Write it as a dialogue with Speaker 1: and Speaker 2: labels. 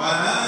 Speaker 1: Wow.